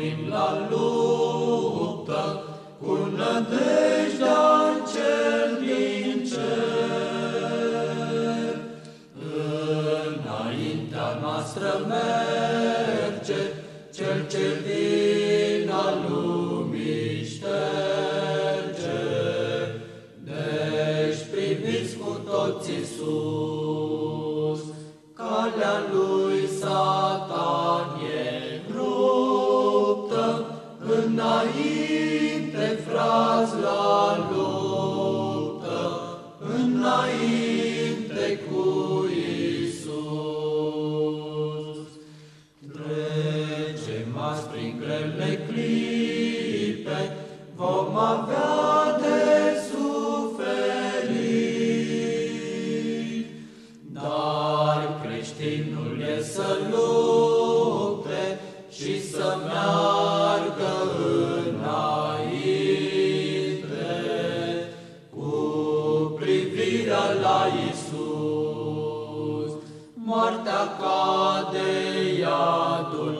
pornim la luptă, cu nădejdea în cel din cer. Înaintea noastră merge cel ce vina lumii șterge. Deci priviți cu toții sus, grele clipe, vom avea de suferit, dar creștinul e să lupte și să meargă înainte cu privirea la Isus. Moartea cade, iadul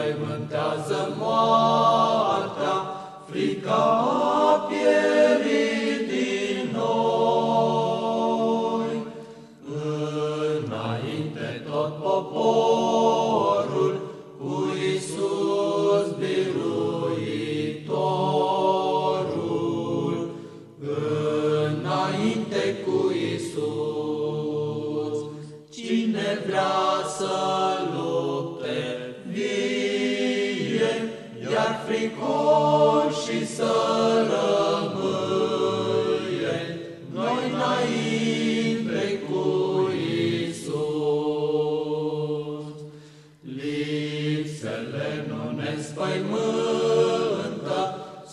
ne spăimântează moartea, frica a pierit din noi. Înainte tot poporul cu Isus biruitorul, înainte cu Isus. Cine vrea să lupte vie, iar fricoși să rămâie, noi înainte cu Isus. Lipsele nu ne spăimântă,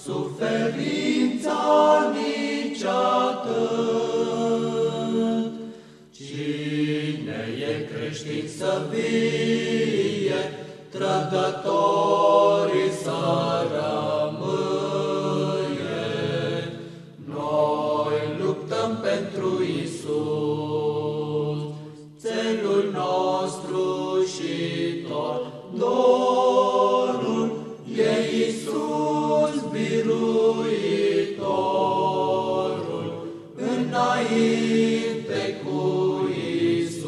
suferința nici atât. Cine e creștin să vie, trădătorii Isus biruitorul, înainte cu Isus.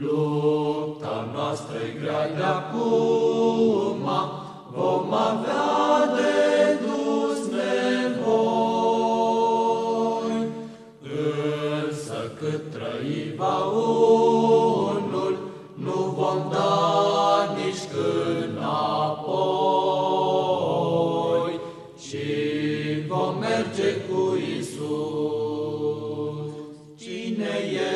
Lupta noastră e grea de acum, vom avea de dus nevoi. Însă cât trăi va unul, Cine e